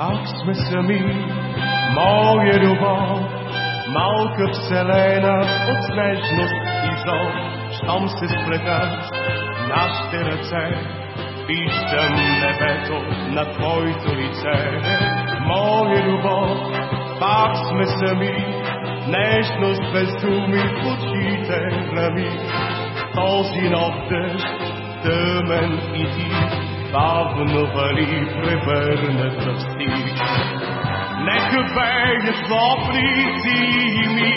пак сме сами, моя любов, малка вселена от снежност и зов, щом се сплетат нашите ръце, виждам небето на твоето лице. Моя любов, пак сме сами, нежност без думи в очите ми. Този нов дъжд, тъмен и тих, бавно вали превърнат в стих. Нека беят злобни зими,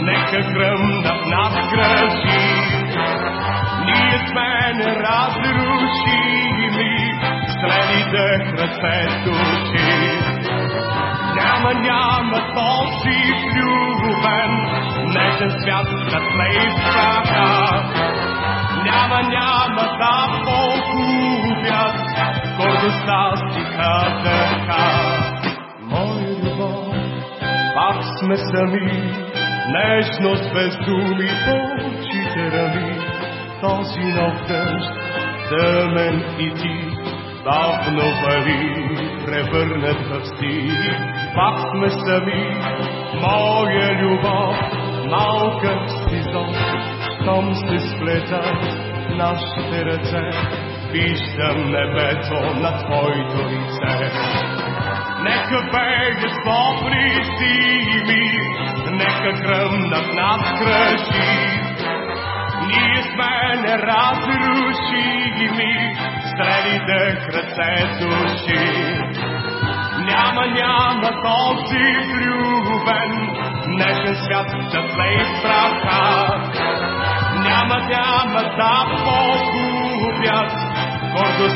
нека гръмнат нас кръжи. Ние сме неразрушими, следите кръце души. Няма, няма този влюбен, нежен свят да тлей в праха. Си кадърка. Моя любов, пак сме сами, нежност без думи по очите рами. Този нов дъжд, тъмен и тих, бавно вали, превърнат в стих. Пак сме сами, моя любов, малка стизон, щом се сплетат нашите ръце, виждам небето на твоето лице. Нека бега слобри зими, нека гръмнат нас кръжи. Ние сме неразрушими, стрелите кръце души. Няма, няма този влюбен, днешен свят да тлей в праха. Няма, няма да погубят por tus